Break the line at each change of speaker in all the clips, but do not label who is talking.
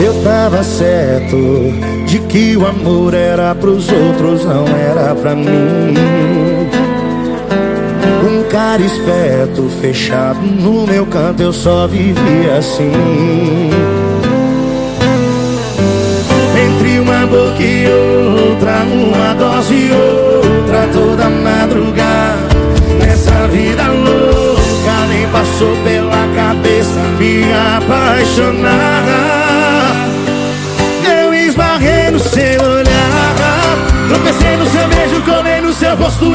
Eu tava certo de que o amor era pros outros, não era pra mim. Um cara esperto, fechado no meu canto, eu só vivia assim. Entre uma boca e outra, uma dose e outra, toda madrugada. Nessa vida louca, nem passou pela cabeça me apaixonar.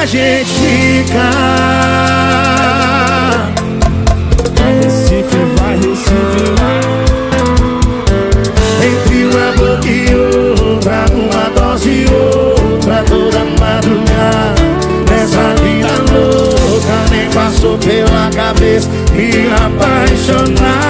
a gente fica.
Vai Recife, vai Recife.
Entre uma boca e outra, uma dose e outra, toda madrugada. Nessa vida louca, nem passou pela cabeça me apaixonar.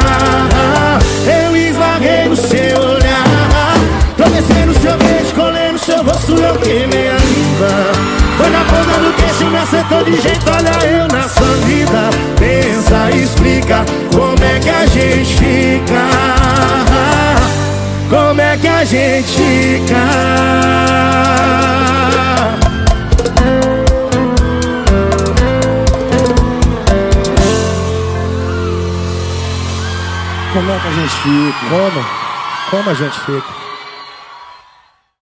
de jeito Olha eu na sua vida Pensa, explica como é que a gente fica Como é que a gente fica
Como é que a gente fica?
Como? Como a gente fica?